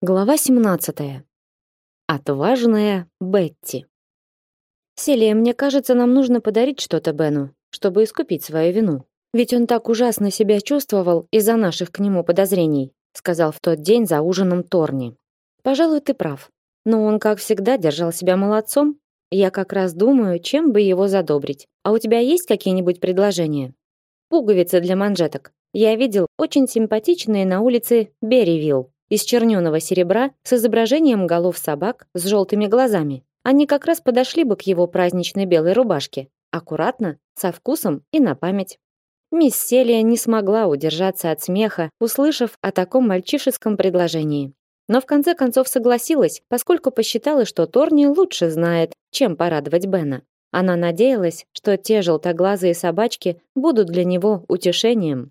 Глава 17. Отважная Бетти. Селия, мне кажется, нам нужно подарить что-то Бену, чтобы искупить свою вину. Ведь он так ужасно себя чувствовал из-за наших к нему подозрений, сказал в тот день за ужином Торни. Пожалуй, ты прав. Но он, как всегда, держал себя молодцом. Я как раз думаю, чем бы его задобрить. А у тебя есть какие-нибудь предложения? Пуговицы для манжеток. Я видел очень симпатичные на улице Берривилл из черненого серебра с изображением голов собак с желтыми глазами. Они как раз подошли бы к его праздничной белой рубашке. Аккуратно, со вкусом и на память. Мисс Селия не смогла удержаться от смеха, услышав о таком мальчишеском предложении. Но в конце концов согласилась, поскольку посчитала, что Торни лучше знает, чем порадовать Бена. Она надеялась, что те желтоглазые собачки будут для него утешением.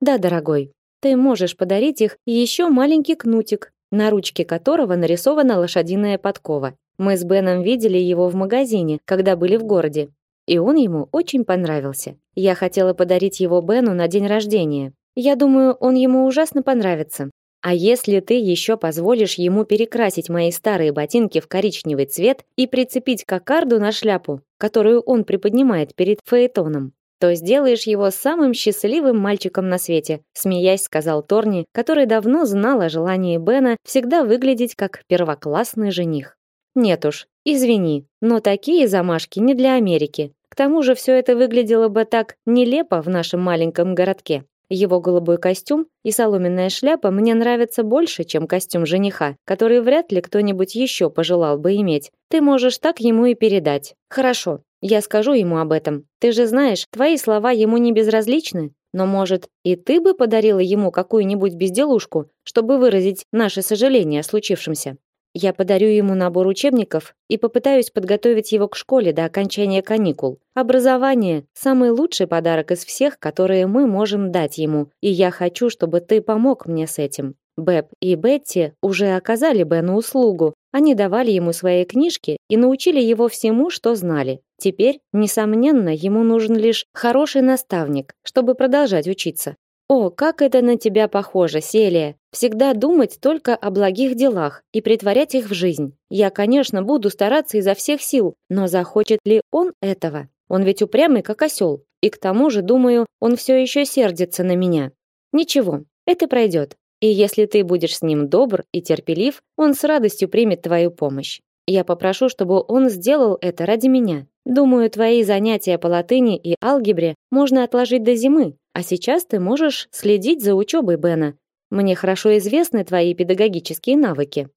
Да, дорогой, ты можешь подарить их еще маленький кнутик, на ручке которого нарисована лошадиная подкова. Мы с Беном видели его в магазине, когда были в городе, и он ему очень понравился. Я хотела подарить его Бену на день рождения. Я думаю, он ему ужасно понравится. А если ты еще позволишь ему перекрасить мои старые ботинки в коричневый цвет и прицепить кокарду на шляпу, которую он приподнимает перед фаэтоном, то сделаешь его самым счастливым мальчиком на свете, смеясь, сказал Торни, который давно знал о желании Бена всегда выглядеть как первоклассный жених. Нет уж, извини, но такие замашки не для Америки. К тому же все это выглядело бы так нелепо в нашем маленьком городке. Его голубой костюм и соломенная шляпа мне нравятся больше, чем костюм жениха, который вряд ли кто-нибудь еще пожелал бы иметь. Ты можешь так ему и передать. Хорошо, я скажу ему об этом. Ты же знаешь, твои слова ему не безразличны. Но, может, и ты бы подарила ему какую-нибудь безделушку, чтобы выразить наше сожаление о случившемся? Я подарю ему набор учебников и попытаюсь подготовить его к школе до окончания каникул. Образование самый лучший подарок из всех, которые мы можем дать ему, и я хочу, чтобы ты помог мне с этим. Бэб и Бетти уже оказали Бену услугу. Они давали ему свои книжки и научили его всему, что знали. Теперь, несомненно, ему нужен лишь хороший наставник, чтобы продолжать учиться. О, как это на тебя похоже, Селия. Всегда думать только о благих делах и притворять их в жизнь. Я, конечно, буду стараться изо всех сил, но захочет ли он этого? Он ведь упрямый, как осел. И к тому же, думаю, он все еще сердится на меня. Ничего, это пройдет. И если ты будешь с ним добр и терпелив, он с радостью примет твою помощь. Я попрошу, чтобы он сделал это ради меня. Думаю, твои занятия по латыни и алгебре можно отложить до зимы, а сейчас ты можешь следить за учебой Бена. Мне хорошо известны твои педагогические навыки.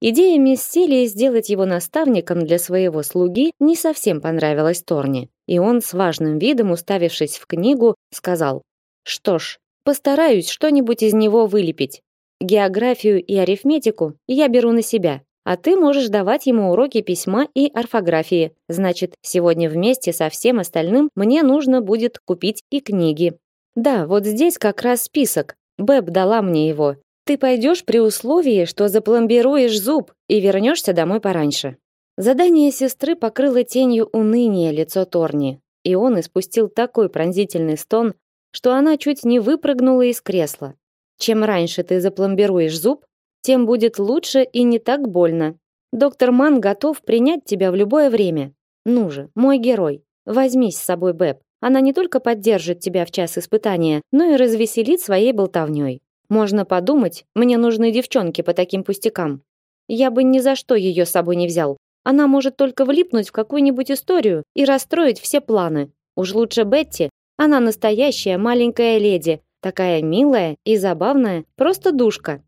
Идея мисс Селии сделать его наставником для своего слуги не совсем понравилась Торни, и он с важным видом, уставившись в книгу, сказал: "Что ж, Постараюсь что-нибудь из него вылепить. Географию и арифметику я беру на себя, а ты можешь давать ему уроки письма и орфографии. Значит, сегодня вместе со всем остальным мне нужно будет купить и книги. Да, вот здесь как раз список. Бэб дала мне его. Ты пойдешь при условии, что запломбируешь зуб и вернешься домой пораньше. Задание сестры покрыло тенью уныния лицо Торни, и он испустил такой пронзительный стон, что она чуть не выпрыгнула из кресла. Чем раньше ты запломбируешь зуб, тем будет лучше и не так больно. Доктор Ман готов принять тебя в любое время. Ну же, мой герой, возьмись с собой Бэб. Она не только поддержит тебя в час испытания, но и развеселит своей болтовней. Можно подумать, мне нужны девчонки по таким пустякам. Я бы ни за что ее с собой не взял. Она может только влипнуть в какую-нибудь историю и расстроить все планы. Уж лучше Бетти, она настоящая маленькая леди, такая милая и забавная, просто душка.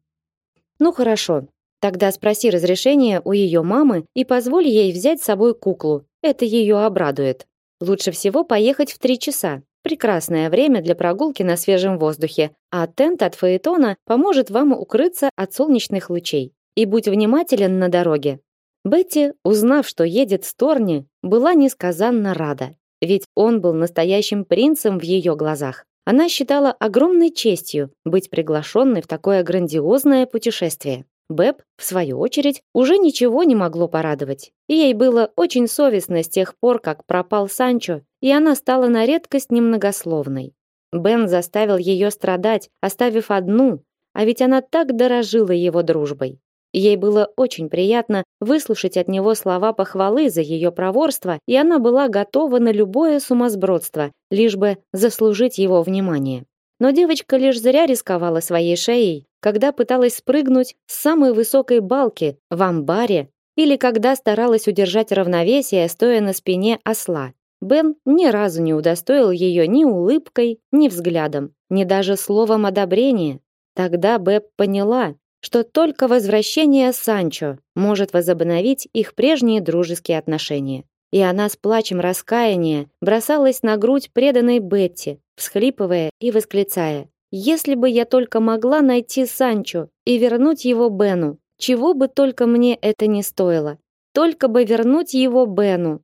Ну хорошо. Тогда спроси разрешения у ее мамы и позволь ей взять с собой куклу. Это ее обрадует. Лучше всего поехать в три часа. Прекрасное время для прогулки на свежем воздухе, а тент от Фаэтона поможет вам укрыться от солнечных лучей. И будь внимателен на дороге. Бетти, узнав, что едет с Торни, была несказанно рада ведь он был настоящим принцем в ее глазах. Она считала огромной честью быть приглашенной в такое грандиозное путешествие. Бэб, в свою очередь, уже ничего не могло порадовать. ей было очень совестно с тех пор, как пропал Санчо, и она стала на редкость немногословной. Бен заставил ее страдать, оставив одну, а ведь она так дорожила его дружбой. Ей было очень приятно выслушать от него слова похвалы за ее проворство, и она была готова на любое сумасбродство, лишь бы заслужить его внимание. Но девочка лишь зря рисковала своей шеей, когда пыталась спрыгнуть с самой высокой балки в амбаре или когда старалась удержать равновесие, стоя на спине осла. Бен ни разу не удостоил ее ни улыбкой, ни взглядом, ни даже словом одобрения. Тогда Бэб поняла, что только возвращение Санчо может возобновить их прежние дружеские отношения. И она с плачем раскаяния бросалась на грудь преданной Бетти, всхлипывая и восклицая: "Если бы я только могла найти Санчо и вернуть его Бену, чего бы только мне это не стоило. Только бы вернуть его Бену.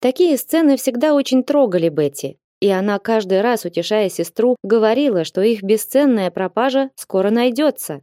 Такие сцены всегда очень трогали Бетти, и она каждый раз, утешая сестру, говорила, что их бесценная пропажа скоро найдется.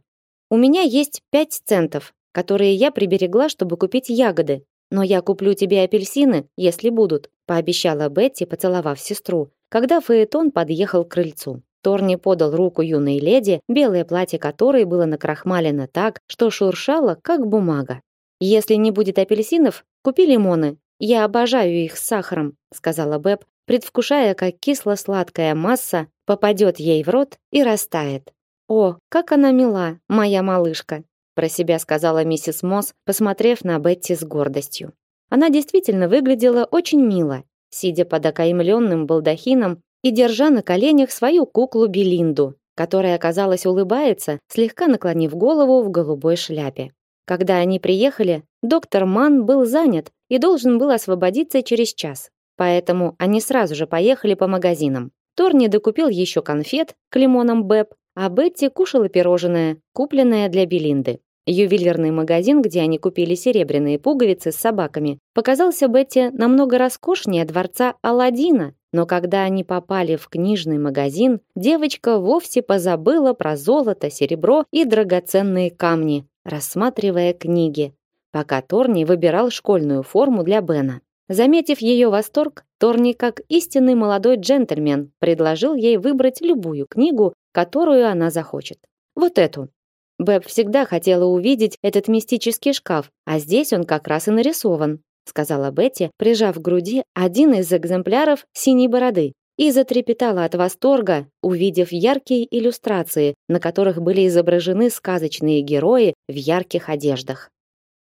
У меня есть пять центов, которые я приберегла, чтобы купить ягоды. Но я куплю тебе апельсины, если будут, пообещала Бетти, поцеловав сестру, когда Фаэтон подъехал к крыльцу. Торни подал руку юной леди, белое платье которой было накрахмалено так, что шуршало, как бумага. «Если не будет апельсинов, купи лимоны. Я обожаю их с сахаром», сказала Бэб, предвкушая, как кисло-сладкая масса попадет ей в рот и растает. «О, как она мила, моя малышка!» про себя сказала миссис Мосс, посмотрев на Бетти с гордостью. Она действительно выглядела очень мило, сидя под окаймленным балдахином и держа на коленях свою куклу Белинду, которая, казалось, улыбается, слегка наклонив голову в голубой шляпе. Когда они приехали, доктор Ман был занят и должен был освободиться через час. Поэтому они сразу же поехали по магазинам. Торни докупил еще конфет к лимонам Бэб, а Бетти кушала пирожное, купленное для Белинды. Ювелирный магазин, где они купили серебряные пуговицы с собаками, показался Бетти намного роскошнее дворца Аладдина, но когда они попали в книжный магазин, девочка вовсе позабыла про золото, серебро и драгоценные камни, рассматривая книги, пока Торни выбирал школьную форму для Бена. Заметив ее восторг, Торни, как истинный молодой джентльмен, предложил ей выбрать любую книгу, которую она захочет. Вот эту. Бэб всегда хотела увидеть этот мистический шкаф, а здесь он как раз и нарисован сказала Бетти, прижав к груди один из экземпляров синей бороды, и затрепетала от восторга, увидев яркие иллюстрации, на которых были изображены сказочные герои в ярких одеждах.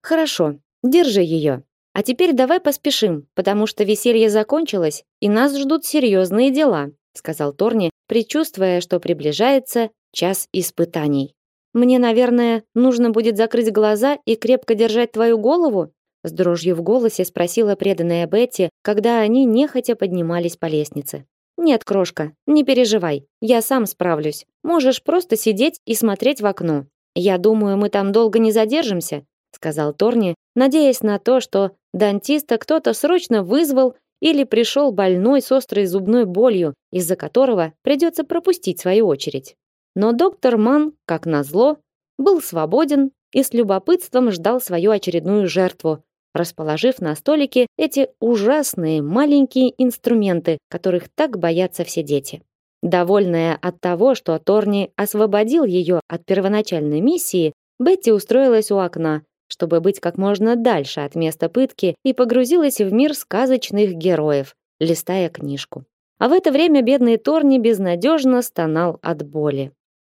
Хорошо, держи ее. А теперь давай поспешим, потому что веселье закончилось, и нас ждут серьезные дела, сказал Торни, предчувствуя, что приближается час испытаний. Мне, наверное, нужно будет закрыть глаза и крепко держать твою голову, с дрожью в голосе спросила преданная Бетти, когда они нехотя поднимались по лестнице. Нет, крошка, не переживай. Я сам справлюсь. Можешь просто сидеть и смотреть в окно. Я думаю, мы там долго не задержимся, сказал Торни, надеясь на то, что дантиста кто-то срочно вызвал или пришел больной с острой зубной болью, из-за которого придется пропустить свою очередь. Но доктор Ман, как назло, был свободен и с любопытством ждал свою очередную жертву, расположив на столике эти ужасные маленькие инструменты, которых так боятся все дети. Довольная от того, что Торни освободил ее от первоначальной миссии, Бетти устроилась у окна, чтобы быть как можно дальше от места пытки и погрузилась в мир сказочных героев, листая книжку. А в это время бедный Торни безнадежно стонал от боли.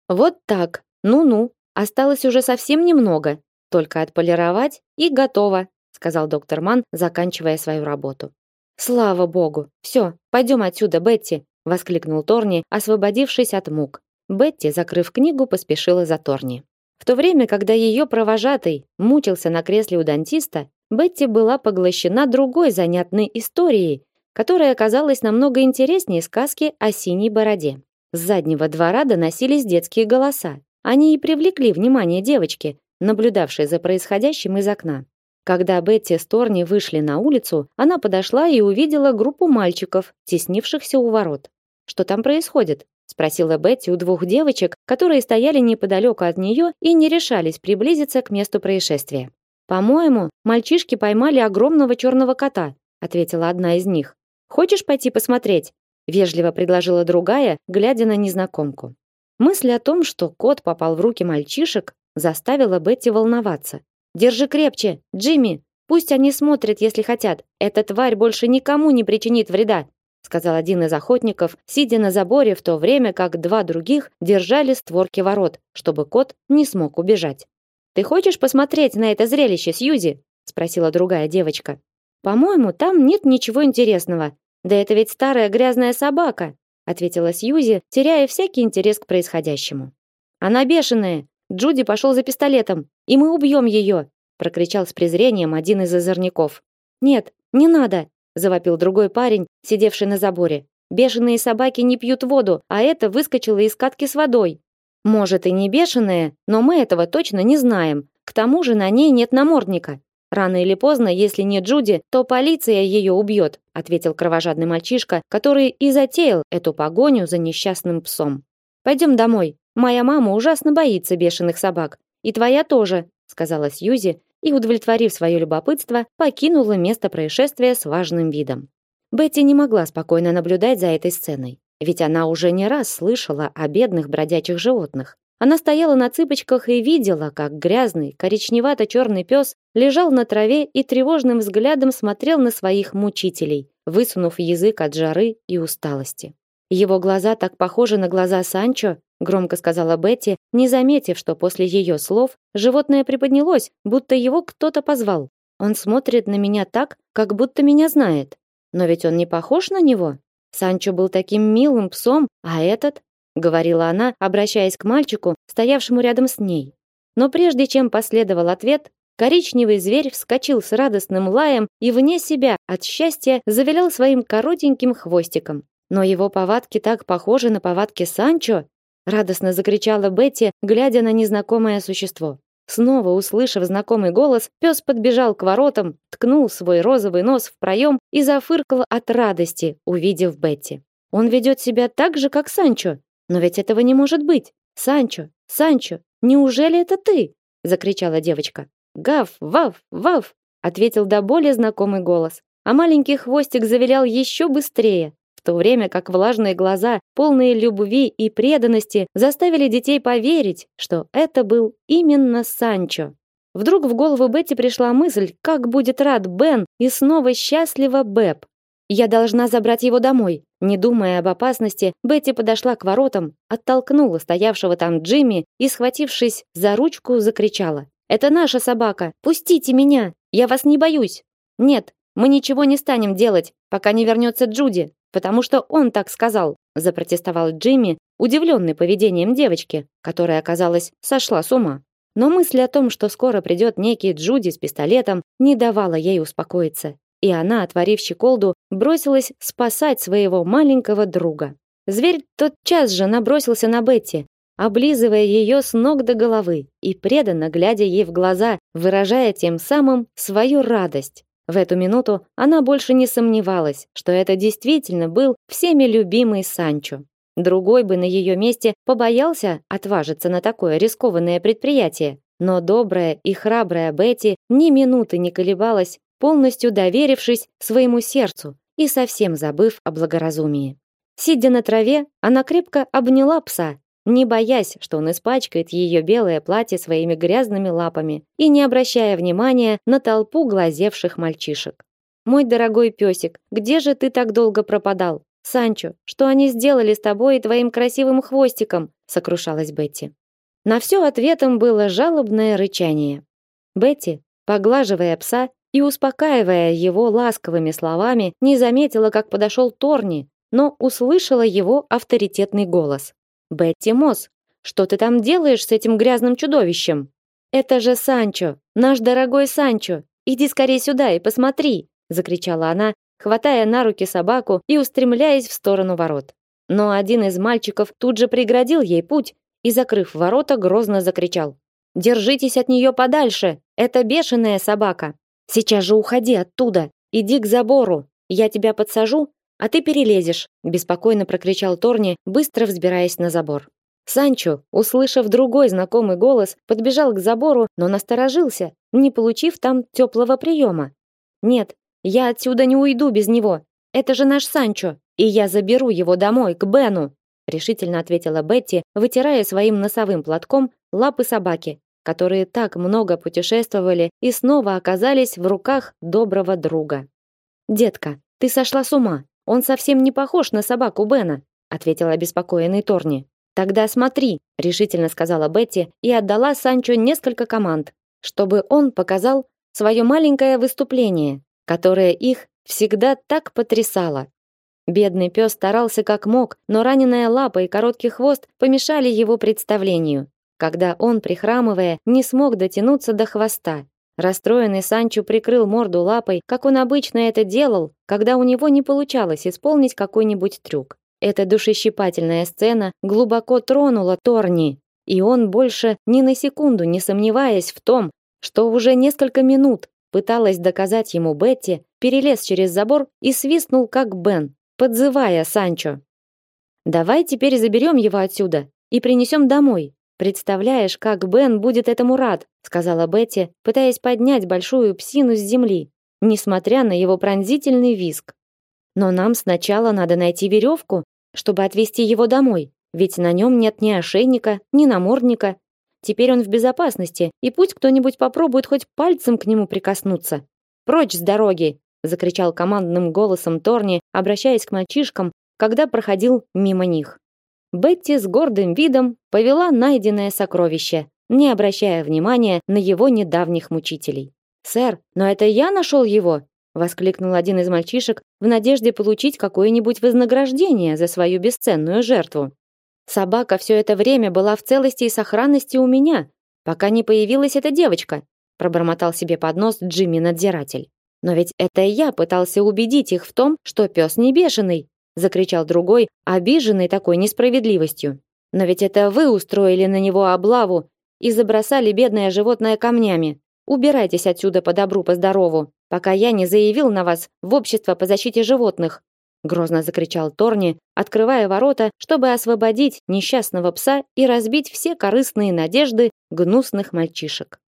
Вот так. Ну-ну, осталось уже совсем немного. Только отполировать и готово, сказал доктор Ман, заканчивая свою работу. Слава богу. Все, пойдем отсюда, Бетти, воскликнул Торни, освободившись от мук. Бетти, закрыв книгу, поспешила за Торни. В то время, когда ее провожатый мучился на кресле у дантиста, Бетти была поглощена другой занятной историей, которая оказалась намного интереснее сказки о синей бороде. С заднего двора доносились детские голоса. Они и привлекли внимание девочки, наблюдавшей за происходящим из окна. Когда Бетти с Торни вышли на улицу, она подошла и увидела группу мальчиков, теснившихся у ворот. Что там происходит? Спросила Бетти у двух девочек, которые стояли неподалеку от нее и не решались приблизиться к месту происшествия. По-моему, мальчишки поймали огромного черного кота, ответила одна из них. Хочешь пойти посмотреть? вежливо предложила другая, глядя на незнакомку. Мысль о том, что кот попал в руки мальчишек, заставила Бетти волноваться. Держи крепче, Джимми. Пусть они смотрят, если хотят. Эта тварь больше никому не причинит вреда, сказал один из охотников, сидя на заборе в то время, как два других держали створки ворот, чтобы кот не смог убежать. Ты хочешь посмотреть на это зрелище, Сьюзи? спросила другая девочка. По-моему, там нет ничего интересного. Да это ведь старая грязная собака, ответила Сьюзи, теряя всякий интерес к происходящему. Она бешеная. Джуди пошел за пистолетом, и мы убьем ее, прокричал с презрением один из озорников. Нет, не надо, завопил другой парень, сидевший на заборе. Бешеные собаки не пьют воду, а это выскочило из катки с водой. Может и не бешеная, но мы этого точно не знаем. К тому же на ней нет намордника. Рано или поздно, если не Джуди, то полиция ее убьет, ответил кровожадный мальчишка, который и затеял эту погоню за несчастным псом. Пойдем домой. Моя мама ужасно боится бешеных собак, и твоя тоже, сказала Сьюзи и, удовлетворив свое любопытство, покинула место происшествия с важным видом. Бетти не могла спокойно наблюдать за этой сценой, ведь она уже не раз слышала о бедных бродячих животных. Она стояла на цыпочках и видела, как грязный, коричневато-черный пес лежал на траве и тревожным взглядом смотрел на своих мучителей, высунув язык от жары и усталости. Его глаза так похожи на глаза Санчо, громко сказала Бетти, не заметив, что после ее слов животное приподнялось, будто его кто-то позвал. Он смотрит на меня так, как будто меня знает. Но ведь он не похож на него. Санчо был таким милым псом, а этот говорила она, обращаясь к мальчику, стоявшему рядом с ней. Но прежде чем последовал ответ, коричневый зверь вскочил с радостным лаем и вне себя от счастья завилял своим коротеньким хвостиком. Но его повадки так похожи на повадки Санчо, радостно закричала Бетти, глядя на незнакомое существо. Снова услышав знакомый голос, пес подбежал к воротам, ткнул свой розовый нос в проем и зафыркал от радости, увидев Бетти. Он ведет себя так же, как Санчо, но ведь этого не может быть. Санчо, Санчо, неужели это ты? закричала девочка. Гав, вав, вав, ответил до боли знакомый голос. А маленький хвостик завилял еще быстрее, то время как влажные глаза, полные любви и преданности, заставили детей поверить, что это был именно Санчо. Вдруг в голову Бетти пришла мысль, как будет рад Бен и снова счастлива Бэб. Я должна забрать его домой. Не думая об опасности, Бетти подошла к воротам, оттолкнула стоявшего там Джимми и, схватившись за ручку, закричала: "Это наша собака! Пустите меня! Я вас не боюсь!" "Нет, мы ничего не станем делать, пока не вернется Джуди, потому что он так сказал", запротестовал Джимми, удивленный поведением девочки, которая, оказалось, сошла с ума. Но мысль о том, что скоро придет некий Джуди с пистолетом, не давала ей успокоиться и она, отворив щеколду, бросилась спасать своего маленького друга. Зверь тотчас же набросился на Бетти, облизывая ее с ног до головы и преданно глядя ей в глаза, выражая тем самым свою радость. В эту минуту она больше не сомневалась, что это действительно был всеми любимый Санчо. Другой бы на ее месте побоялся отважиться на такое рискованное предприятие, но добрая и храбрая Бетти ни минуты не колебалась полностью доверившись своему сердцу и совсем забыв о благоразумии. Сидя на траве, она крепко обняла пса, не боясь, что он испачкает ее белое платье своими грязными лапами и не обращая внимания на толпу глазевших мальчишек. Мой дорогой песик, где же ты так долго пропадал? Санчо, что они сделали с тобой и твоим красивым хвостиком? сокрушалась Бетти. На все ответом было жалобное рычание. Бетти, поглаживая пса, и, успокаивая его ласковыми словами, не заметила, как подошел Торни, но услышала его авторитетный голос. «Бетти Мосс, что ты там делаешь с этим грязным чудовищем?» «Это же Санчо, наш дорогой Санчо! Иди скорее сюда и посмотри!» закричала она, хватая на руки собаку и устремляясь в сторону ворот. Но один из мальчиков тут же преградил ей путь и, закрыв ворота, грозно закричал: "Держитесь от нее подальше! Это бешеная собака!" Сейчас же уходи оттуда. Иди к забору. Я тебя подсажу, а ты перелезешь, беспокойно прокричал Торни, быстро взбираясь на забор. Санчо, услышав другой знакомый голос, подбежал к забору, но насторожился, не получив там теплого приема. Нет, я отсюда не уйду без него. Это же наш Санчо, и я заберу его домой к Бену, решительно ответила Бетти, вытирая своим носовым платком лапы собаки которые так много путешествовали и снова оказались в руках доброго друга. Детка, ты сошла с ума. Он совсем не похож на собаку Бена, ответил обеспокоенный Торни. Тогда смотри, решительно сказала Бетти и отдала Санчо несколько команд, чтобы он показал свое маленькое выступление, которое их всегда так потрясало. Бедный пес старался как мог, но раненая лапа и короткий хвост помешали его представлению. Когда он, прихрамывая, не смог дотянуться до хвоста, расстроенный Санчо прикрыл морду лапой, как он обычно это делал, когда у него не получалось исполнить какой-нибудь трюк. Эта душещипательная сцена глубоко тронула Торни, и он больше ни на секунду не сомневаясь в том, что уже несколько минут пыталась доказать ему Бетти, перелез через забор и свистнул как Бен, подзывая Санчо. Давай теперь заберем его отсюда и принесем домой. Представляешь, как Бен будет этому рад, сказала Бетти, пытаясь поднять большую псину с земли, несмотря на его пронзительный визг. Но нам сначала надо найти веревку, чтобы отвезти его домой, ведь на нем нет ни ошейника, ни намордника. Теперь он в безопасности, и пусть кто-нибудь попробует хоть пальцем к нему прикоснуться. Прочь с дороги, закричал командным голосом Торни, обращаясь к мальчишкам, когда проходил мимо них. Бетти с гордым видом повела найденное сокровище, не обращая внимания на его недавних мучителей. "Сэр, но это я нашел его", воскликнул один из мальчишек в надежде получить какое-нибудь вознаграждение за свою бесценную жертву. Собака все это время была в целости и сохранности у меня, пока не появилась эта девочка, пробормотал себе под нос Джимми надзиратель. Но ведь это я пытался убедить их в том, что пес не бешеный, закричал другой, обиженный такой несправедливостью. Но ведь это вы устроили на него облаву и забросали бедное животное камнями. Убирайтесь отсюда по добру, по здорову, пока я не заявил на вас в общество по защите животных. Грозно закричал Торни, открывая ворота, чтобы освободить несчастного пса и разбить все корыстные надежды гнусных мальчишек.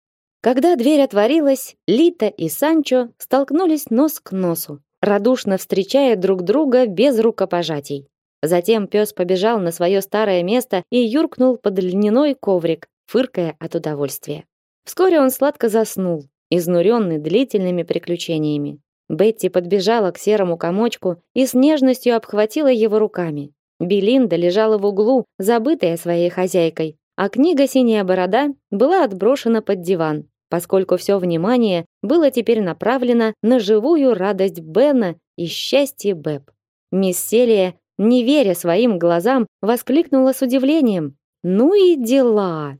Когда дверь отворилась, Лита и Санчо столкнулись нос к носу, радушно встречая друг друга без рукопожатий. Затем пес побежал на свое старое место и юркнул под льняной коврик, фыркая от удовольствия. Вскоре он сладко заснул, изнуренный длительными приключениями. Бетти подбежала к серому комочку и с нежностью обхватила его руками. Белинда лежала в углу, забытая своей хозяйкой, а книга «Синяя борода» была отброшена под диван, поскольку все внимание было теперь направлено на живую радость Бена и счастье Бэб. Мисс Селия, не веря своим глазам, воскликнула с удивлением: "Ну и дела!"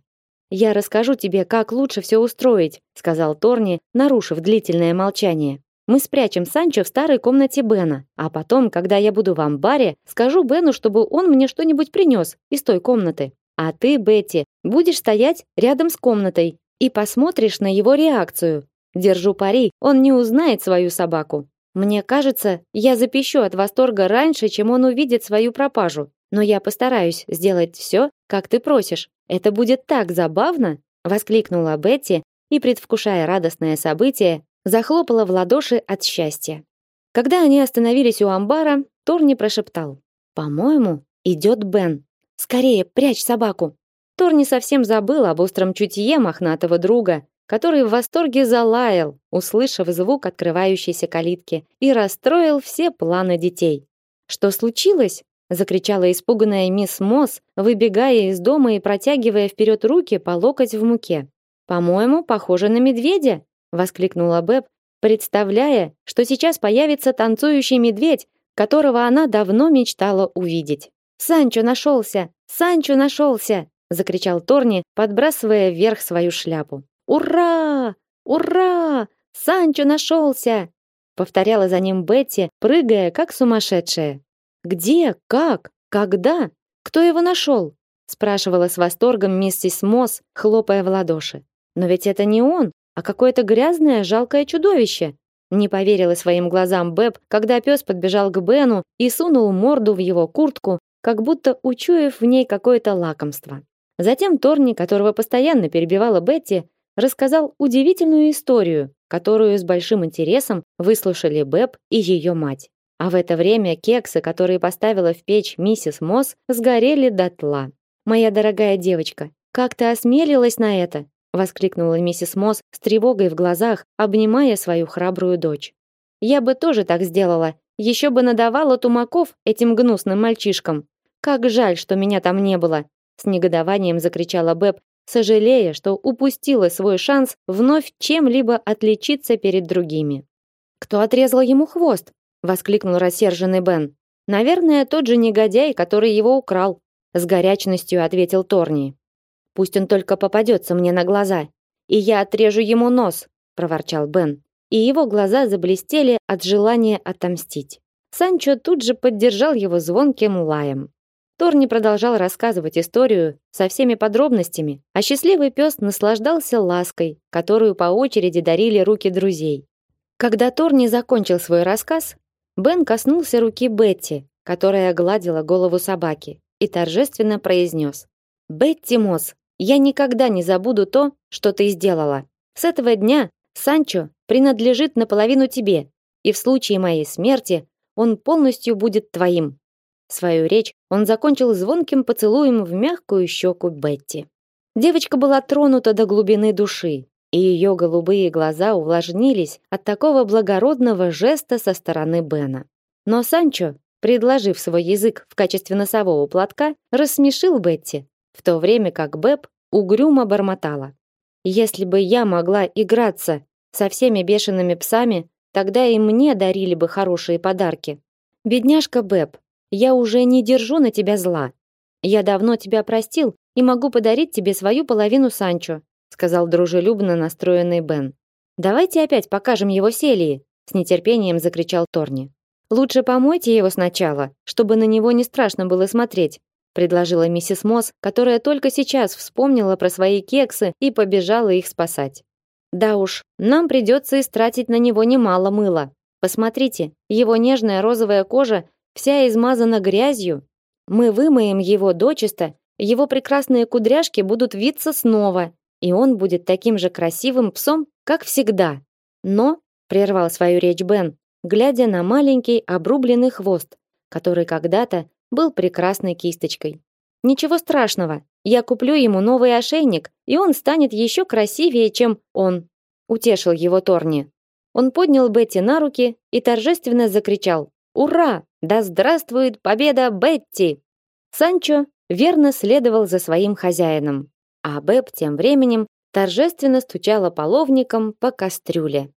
"Я расскажу тебе, как лучше все устроить", сказал Торни, нарушив длительное молчание. Мы спрячем Санчо в старой комнате Бена, а потом, когда я буду в амбаре, скажу Бену, чтобы он мне что-нибудь принес из той комнаты. А ты, Бетти, будешь стоять рядом с комнатой и посмотришь на его реакцию. Держу пари, он не узнает свою собаку. Мне кажется, я запищу от восторга раньше, чем он увидит свою пропажу. Но я постараюсь сделать все, как ты просишь. Это будет так забавно, воскликнула Бетти и, предвкушая радостное событие, захлопала в ладоши от счастья. Когда они остановились у амбара, Торни прошептал: "По-моему, идет Бен. Скорее прячь собаку". Тор не совсем забыл об остром чутье мохнатого друга, который в восторге залаял, услышав звук открывающейся калитки, и расстроил все планы детей. «Что случилось?» — закричала испуганная мисс Мосс, выбегая из дома и протягивая вперед руки по локоть в муке. «По-моему, похоже на медведя!» — воскликнула Бэб, представляя, что сейчас появится танцующий медведь, которого она давно мечтала увидеть. «Санчо нашелся! Санчо нашелся!» Закричал Торни, подбрасывая вверх свою шляпу. Ура! Ура! Санчо нашелся! повторяла за ним Бетти, прыгая как сумасшедшая. Где? Как? Когда? Кто его нашел? спрашивала с восторгом миссис Мосс, хлопая в ладоши. Но ведь это не он, а какое-то грязное, жалкое чудовище. Не поверила своим глазам Бэб, когда пес подбежал к Бену и сунул морду в его куртку, как будто учуяв в ней какое-то лакомство. Затем Торни, которого постоянно перебивала Бетти, рассказал удивительную историю, которую с большим интересом выслушали Бэб и ее мать. А в это время кексы, которые поставила в печь миссис Мосс, сгорели дотла. Моя дорогая девочка, как ты осмелилась на это? воскликнула миссис Мосс с тревогой в глазах, обнимая свою храбрую дочь. Я бы тоже так сделала, еще бы надавала тумаков этим гнусным мальчишкам. Как жаль, что меня там не было, с негодованием закричала Бэб, сожалея, что упустила свой шанс вновь чем-либо отличиться перед другими. Кто отрезал ему хвост? воскликнул рассерженный Бен. Наверное, тот же негодяй, который его украл, с горячностью ответил Торни. Пусть он только попадется мне на глаза, и я отрежу ему нос, проворчал Бен, и его глаза заблестели от желания отомстить. Санчо тут же поддержал его звонким лаем. Торни продолжал рассказывать историю со всеми подробностями, а счастливый пес наслаждался лаской, которую по очереди дарили руки друзей. Когда Торни закончил свой рассказ, Бен коснулся руки Бетти, которая гладила голову собаки, и торжественно произнес: "Бетти Мосс, я никогда не забуду то, что ты сделала. С этого дня Санчо принадлежит наполовину тебе, и в случае моей смерти он полностью будет твоим". Свою речь он закончил звонким поцелуем в мягкую щеку Бетти. Девочка была тронута до глубины души, и ее голубые глаза увлажнились от такого благородного жеста со стороны Бена. Но Санчо, предложив свой язык в качестве носового платка, рассмешил Бетти, в то время как Бэб угрюмо бормотала: "Если бы я могла играться со всеми бешеными псами, тогда и мне дарили бы хорошие подарки. Бедняжка Бэб, я уже не держу на тебя зла. Я давно тебя простил и могу подарить тебе свою половину Санчо сказал дружелюбно настроенный Бен. Давайте опять покажем его Селии, с нетерпением закричал Торни. Лучше помойте его сначала, чтобы на него не страшно было смотреть, предложила миссис Мосс, которая только сейчас вспомнила про свои кексы и побежала их спасать. Да уж, нам придется истратить на него немало мыла. Посмотрите, его нежная розовая кожа вся измазана грязью. Мы вымоем его дочисто, его прекрасные кудряшки будут виться снова, и он будет таким же красивым псом, как всегда. Но, прервал свою речь Бен, глядя на маленький обрубленный хвост, который когда-то был прекрасной кисточкой. Ничего страшного, я куплю ему новый ошейник, и он станет еще красивее, чем он. Утешил его Торни. Он поднял Бетти на руки и торжественно закричал: "Ура! Да здравствует победа Бетти!" Санчо верно следовал за своим хозяином а Бэб тем временем торжественно стучала половником по кастрюле.